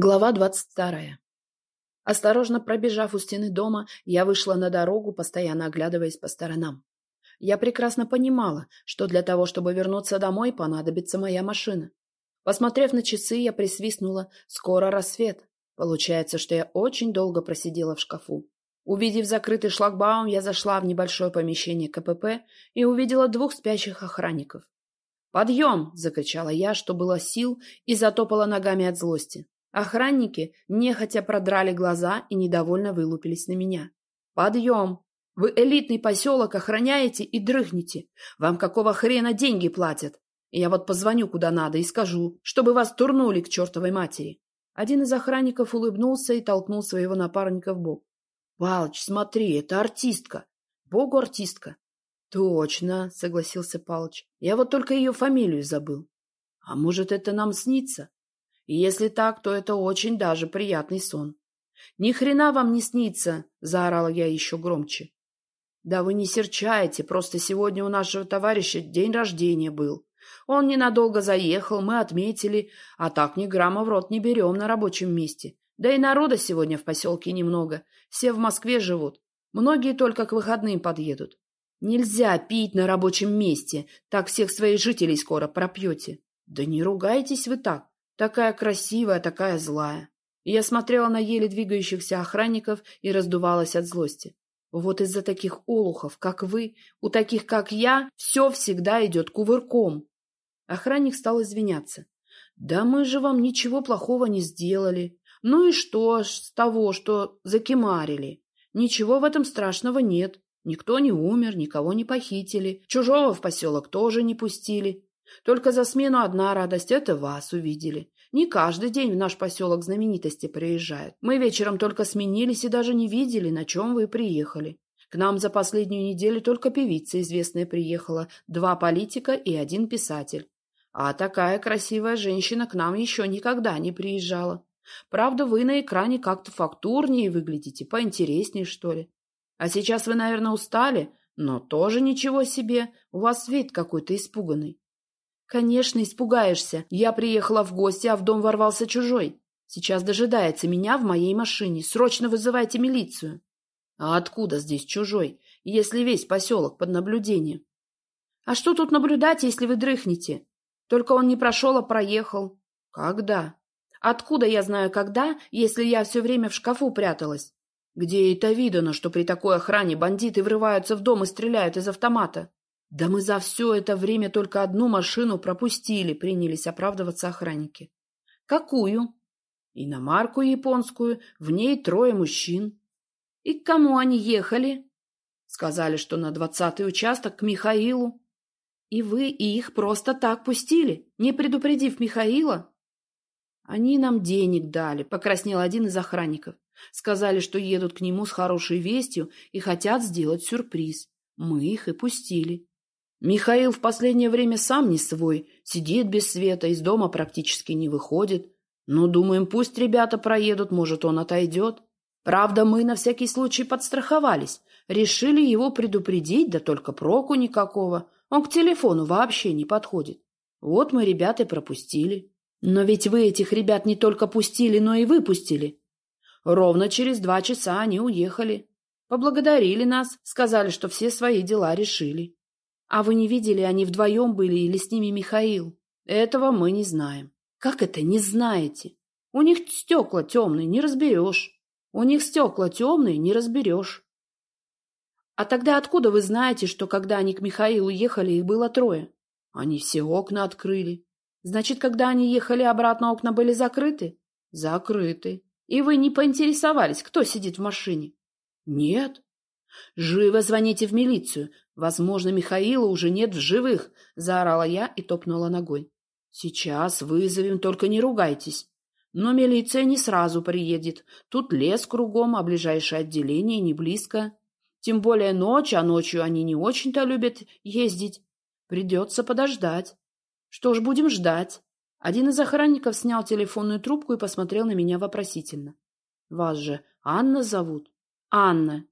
Глава двадцать вторая. Осторожно пробежав у стены дома, я вышла на дорогу, постоянно оглядываясь по сторонам. Я прекрасно понимала, что для того, чтобы вернуться домой, понадобится моя машина. Посмотрев на часы, я присвистнула «Скоро рассвет». Получается, что я очень долго просидела в шкафу. Увидев закрытый шлагбаум, я зашла в небольшое помещение КПП и увидела двух спящих охранников. «Подъем!» — закричала я, что было сил, и затопала ногами от злости. Охранники нехотя продрали глаза и недовольно вылупились на меня. «Подъем! Вы элитный поселок охраняете и дрыхнете. Вам какого хрена деньги платят? Я вот позвоню куда надо и скажу, чтобы вас турнули к чертовой матери». Один из охранников улыбнулся и толкнул своего напарника в бок. «Палыч, смотри, это артистка. Богу артистка». «Точно», — согласился Палыч. «Я вот только ее фамилию забыл. А может, это нам снится?» И если так, то это очень даже приятный сон. «Ни хрена вам не снится!» — заорала я еще громче. «Да вы не серчаете, просто сегодня у нашего товарища день рождения был. Он ненадолго заехал, мы отметили, а так ни грамма в рот не берем на рабочем месте. Да и народа сегодня в поселке немного, все в Москве живут. Многие только к выходным подъедут. Нельзя пить на рабочем месте, так всех своих жителей скоро пропьете. Да не ругайтесь вы так. Такая красивая, такая злая. И я смотрела на еле двигающихся охранников и раздувалась от злости. Вот из-за таких олухов, как вы, у таких, как я, все всегда идет кувырком. Охранник стал извиняться. Да мы же вам ничего плохого не сделали. Ну и что с того, что закимарили? Ничего в этом страшного нет. Никто не умер, никого не похитили. Чужого в поселок тоже не пустили. Только за смену одна радость — это вас увидели. Не каждый день в наш поселок знаменитости приезжают. Мы вечером только сменились и даже не видели, на чем вы приехали. К нам за последнюю неделю только певица известная приехала, два политика и один писатель. А такая красивая женщина к нам еще никогда не приезжала. Правда, вы на экране как-то фактурнее выглядите, поинтереснее, что ли. А сейчас вы, наверное, устали, но тоже ничего себе, у вас вид какой-то испуганный. «Конечно, испугаешься. Я приехала в гости, а в дом ворвался чужой. Сейчас дожидается меня в моей машине. Срочно вызывайте милицию». «А откуда здесь чужой, если весь поселок под наблюдением?» «А что тут наблюдать, если вы дрыхнете? Только он не прошел, а проехал». «Когда?» «Откуда я знаю, когда, если я все время в шкафу пряталась?» «Где это видано, что при такой охране бандиты врываются в дом и стреляют из автомата?» Да мы за все это время только одну машину пропустили, принялись оправдываться охранники. Какую? Иномарку японскую, в ней трое мужчин. И к кому они ехали? Сказали, что на двадцатый участок к Михаилу. И вы их просто так пустили, не предупредив Михаила? Они нам денег дали, покраснел один из охранников. Сказали, что едут к нему с хорошей вестью и хотят сделать сюрприз. Мы их и пустили. Михаил в последнее время сам не свой, сидит без света, из дома практически не выходит. Ну, думаем, пусть ребята проедут, может, он отойдет. Правда, мы на всякий случай подстраховались, решили его предупредить, да только проку никакого. Он к телефону вообще не подходит. Вот мы ребят и пропустили. Но ведь вы этих ребят не только пустили, но и выпустили. Ровно через два часа они уехали. Поблагодарили нас, сказали, что все свои дела решили. А вы не видели, они вдвоем были или с ними Михаил? Этого мы не знаем. Как это не знаете? У них стекла темные, не разберешь. У них стекла темные, не разберешь. А тогда откуда вы знаете, что когда они к Михаилу ехали, их было трое? Они все окна открыли. Значит, когда они ехали обратно, окна были закрыты? Закрыты. И вы не поинтересовались, кто сидит в машине? Нет. Живо звоните в милицию. Возможно, Михаила уже нет в живых, заорала я и топнула ногой. Сейчас вызовем, только не ругайтесь. Но милиция не сразу приедет. Тут лес кругом, а ближайшее отделение не близко. Тем более ночь, а ночью они не очень-то любят ездить. Придется подождать. Что ж, будем ждать. Один из охранников снял телефонную трубку и посмотрел на меня вопросительно. Вас же Анна зовут? Анна.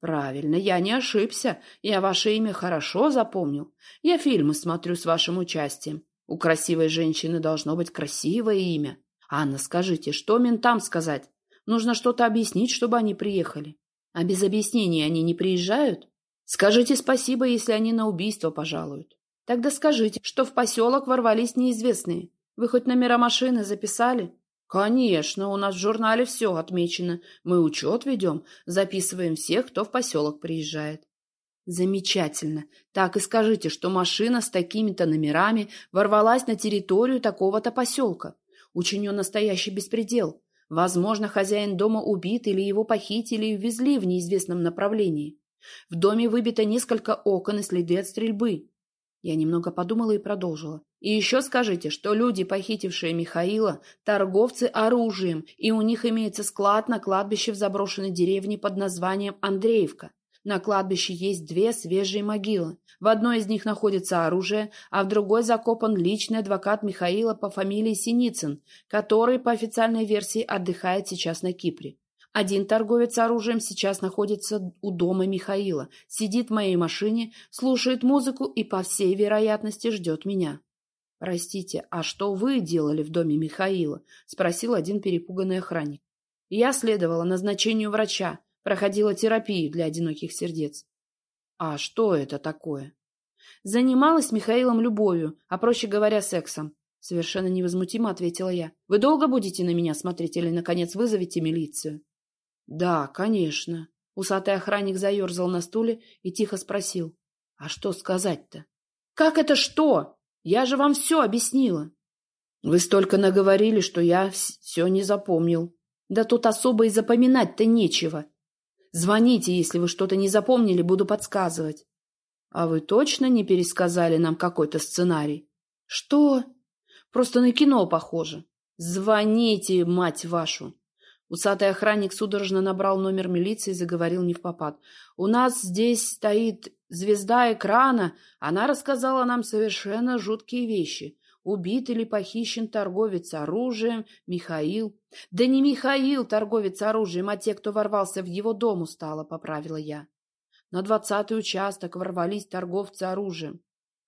Правильно, я не ошибся. Я ваше имя хорошо запомнил. Я фильмы смотрю с вашим участием. У красивой женщины должно быть красивое имя. Анна, скажите, что ментам сказать? Нужно что-то объяснить, чтобы они приехали. А без объяснений они не приезжают? Скажите спасибо, если они на убийство пожалуют. Тогда скажите, что в поселок ворвались неизвестные. Вы хоть номера машины записали? Конечно, у нас в журнале все отмечено. Мы учет ведем, записываем всех, кто в поселок приезжает. Замечательно. Так и скажите, что машина с такими-то номерами ворвалась на территорию такого-то поселка. Учинен настоящий беспредел. Возможно, хозяин дома убит или его похитили и увезли в неизвестном направлении. В доме выбито несколько окон и следы от стрельбы. Я немного подумала и продолжила. И еще скажите, что люди, похитившие Михаила, торговцы оружием, и у них имеется склад на кладбище в заброшенной деревне под названием Андреевка. На кладбище есть две свежие могилы. В одной из них находится оружие, а в другой закопан личный адвокат Михаила по фамилии Синицын, который, по официальной версии, отдыхает сейчас на Кипре. Один торговец оружием сейчас находится у дома Михаила, сидит в моей машине, слушает музыку и, по всей вероятности, ждет меня. «Простите, а что вы делали в доме Михаила?» — спросил один перепуганный охранник. «Я следовала назначению врача, Проходила терапию для одиноких сердец. А что это такое? Занималась Михаилом любовью, а проще говоря, сексом. Совершенно невозмутимо ответила я. Вы долго будете на меня смотреть или, наконец, вызовете милицию? Да, конечно. Усатый охранник заерзал на стуле и тихо спросил. А что сказать-то? Как это что? Я же вам все объяснила. Вы столько наговорили, что я все не запомнил. Да тут особо и запоминать-то нечего. Звоните, если вы что-то не запомнили, буду подсказывать. А вы точно не пересказали нам какой-то сценарий? Что? Просто на кино похоже. Звоните, мать вашу. Усатый охранник судорожно набрал номер милиции и заговорил не в попад. «У нас здесь стоит звезда экрана. Она рассказала нам совершенно жуткие вещи. Убит или похищен торговец оружием Михаил. Да не Михаил торговец оружием, а те, кто ворвался в его дом, устало поправила я. На двадцатый участок ворвались торговцы оружием.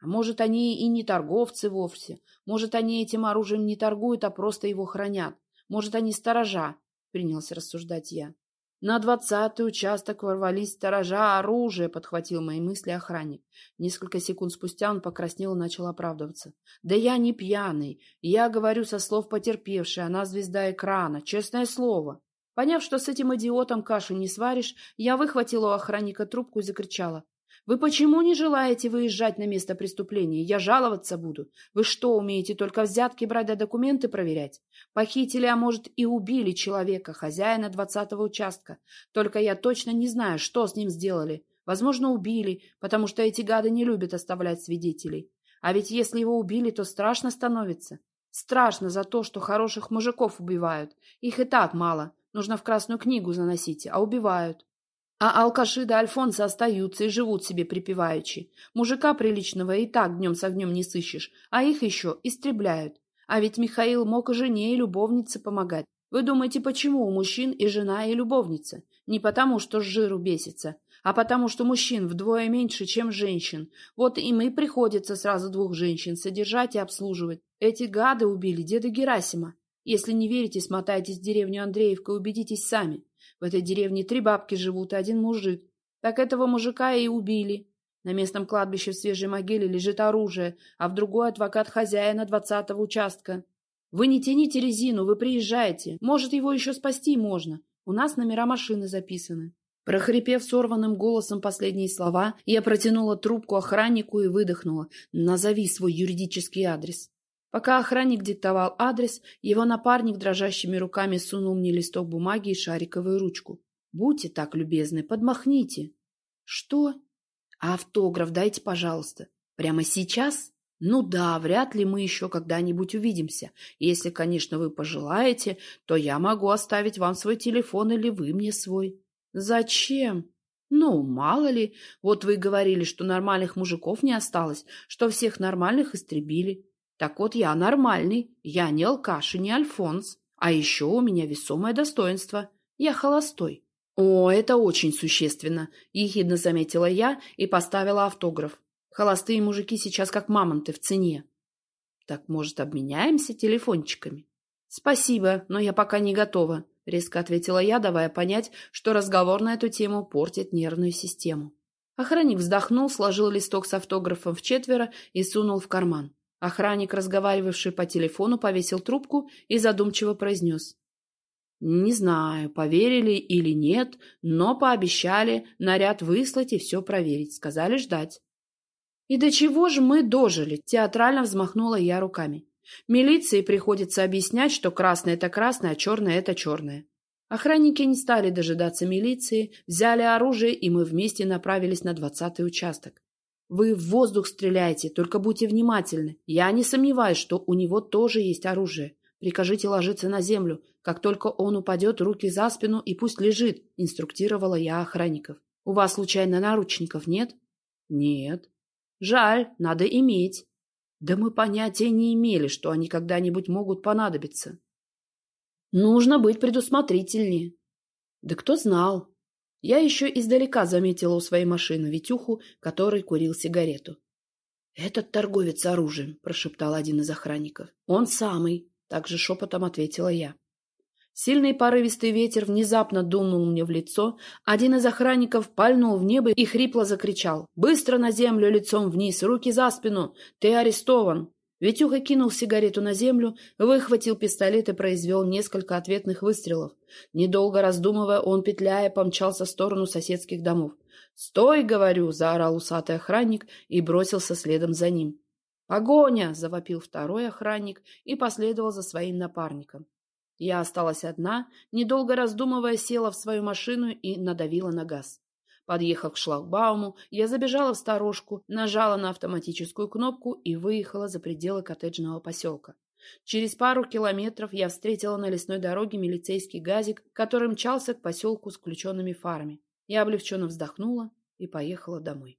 А может, они и не торговцы вовсе. Может, они этим оружием не торгуют, а просто его хранят. Может, они сторожа, — принялся рассуждать я. На двадцатый участок ворвались сторожа оружие, подхватил мои мысли охранник. Несколько секунд спустя он покраснел и начал оправдываться. Да я не пьяный. Я говорю со слов потерпевшей, она звезда экрана, честное слово. Поняв, что с этим идиотом кашу не сваришь, я выхватила у охранника трубку и закричала. Вы почему не желаете выезжать на место преступления? Я жаловаться буду. Вы что, умеете только взятки брать да документы проверять? Похитили, а может и убили человека, хозяина двадцатого участка. Только я точно не знаю, что с ним сделали. Возможно, убили, потому что эти гады не любят оставлять свидетелей. А ведь если его убили, то страшно становится. Страшно за то, что хороших мужиков убивают. Их и так мало. Нужно в Красную книгу заносить, а убивают. А алкаши да альфонсы остаются и живут себе припеваючи. Мужика приличного и так днем с огнем не сыщешь, а их еще истребляют. А ведь Михаил мог и жене, и любовнице помогать. Вы думаете, почему у мужчин и жена, и любовница? Не потому, что с жиру бесится, а потому, что мужчин вдвое меньше, чем женщин. Вот и приходится сразу двух женщин содержать и обслуживать. Эти гады убили деда Герасима. Если не верите, смотайтесь в деревню Андреевка и убедитесь сами. В этой деревне три бабки живут и один мужик. Так этого мужика и убили. На местном кладбище в свежей могиле лежит оружие, а в другой адвокат хозяина двадцатого участка. Вы не тяните резину, вы приезжаете. Может, его еще спасти можно. У нас номера машины записаны. Прохрипев сорванным голосом последние слова, я протянула трубку охраннику и выдохнула. «Назови свой юридический адрес». Пока охранник диктовал адрес, его напарник дрожащими руками сунул мне листок бумаги и шариковую ручку. «Будьте так любезны, подмахните». «Что?» «Автограф дайте, пожалуйста». «Прямо сейчас?» «Ну да, вряд ли мы еще когда-нибудь увидимся. Если, конечно, вы пожелаете, то я могу оставить вам свой телефон или вы мне свой». «Зачем?» «Ну, мало ли. Вот вы говорили, что нормальных мужиков не осталось, что всех нормальных истребили. Так вот, я нормальный, я не алкаш и не альфонс. А еще у меня весомое достоинство. Я холостой. О, это очень существенно, ехидно заметила я и поставила автограф. Холостые мужики сейчас как мамонты в цене. Так, может, обменяемся телефончиками? «Спасибо, но я пока не готова», — резко ответила я, давая понять, что разговор на эту тему портит нервную систему. Охранник вздохнул, сложил листок с автографом в четверо и сунул в карман. Охранник, разговаривавший по телефону, повесил трубку и задумчиво произнес. «Не знаю, поверили или нет, но пообещали наряд выслать и все проверить. Сказали ждать». «И до чего же мы дожили?» – театрально взмахнула я руками. «Милиции приходится объяснять, что красное – это красное, а черное – это черное». Охранники не стали дожидаться милиции, взяли оружие, и мы вместе направились на двадцатый участок. Вы в воздух стреляете, только будьте внимательны. Я не сомневаюсь, что у него тоже есть оружие. Прикажите ложиться на землю. Как только он упадет, руки за спину и пусть лежит, инструктировала я охранников. У вас, случайно, наручников нет? Нет. Жаль, надо иметь. Да мы понятия не имели, что они когда-нибудь могут понадобиться. Нужно быть предусмотрительнее. Да кто знал, я еще издалека заметила у своей машины Витюху, который курил сигарету. «Этот торговец оружием», — прошептал один из охранников. «Он самый», — также шепотом ответила я. Сильный порывистый ветер внезапно дунул мне в лицо. Один из охранников пальнул в небо и хрипло закричал. «Быстро на землю, лицом вниз, руки за спину! Ты арестован!» Витюха кинул сигарету на землю, выхватил пистолет и произвел несколько ответных выстрелов. Недолго раздумывая, он, петляя, помчался в сторону соседских домов. «Стой, говорю!» — заорал усатый охранник и бросился следом за ним. «Погоня!» — завопил второй охранник и последовал за своим напарником. Я осталась одна, недолго раздумывая, села в свою машину и надавила на газ. Подъехав к шлагбауму, я забежала в сторожку, нажала на автоматическую кнопку и выехала за пределы коттеджного поселка. Через пару километров я встретила на лесной дороге милицейский газик, который мчался к поселку с включенными фарами. Я облегченно вздохнула и поехала домой.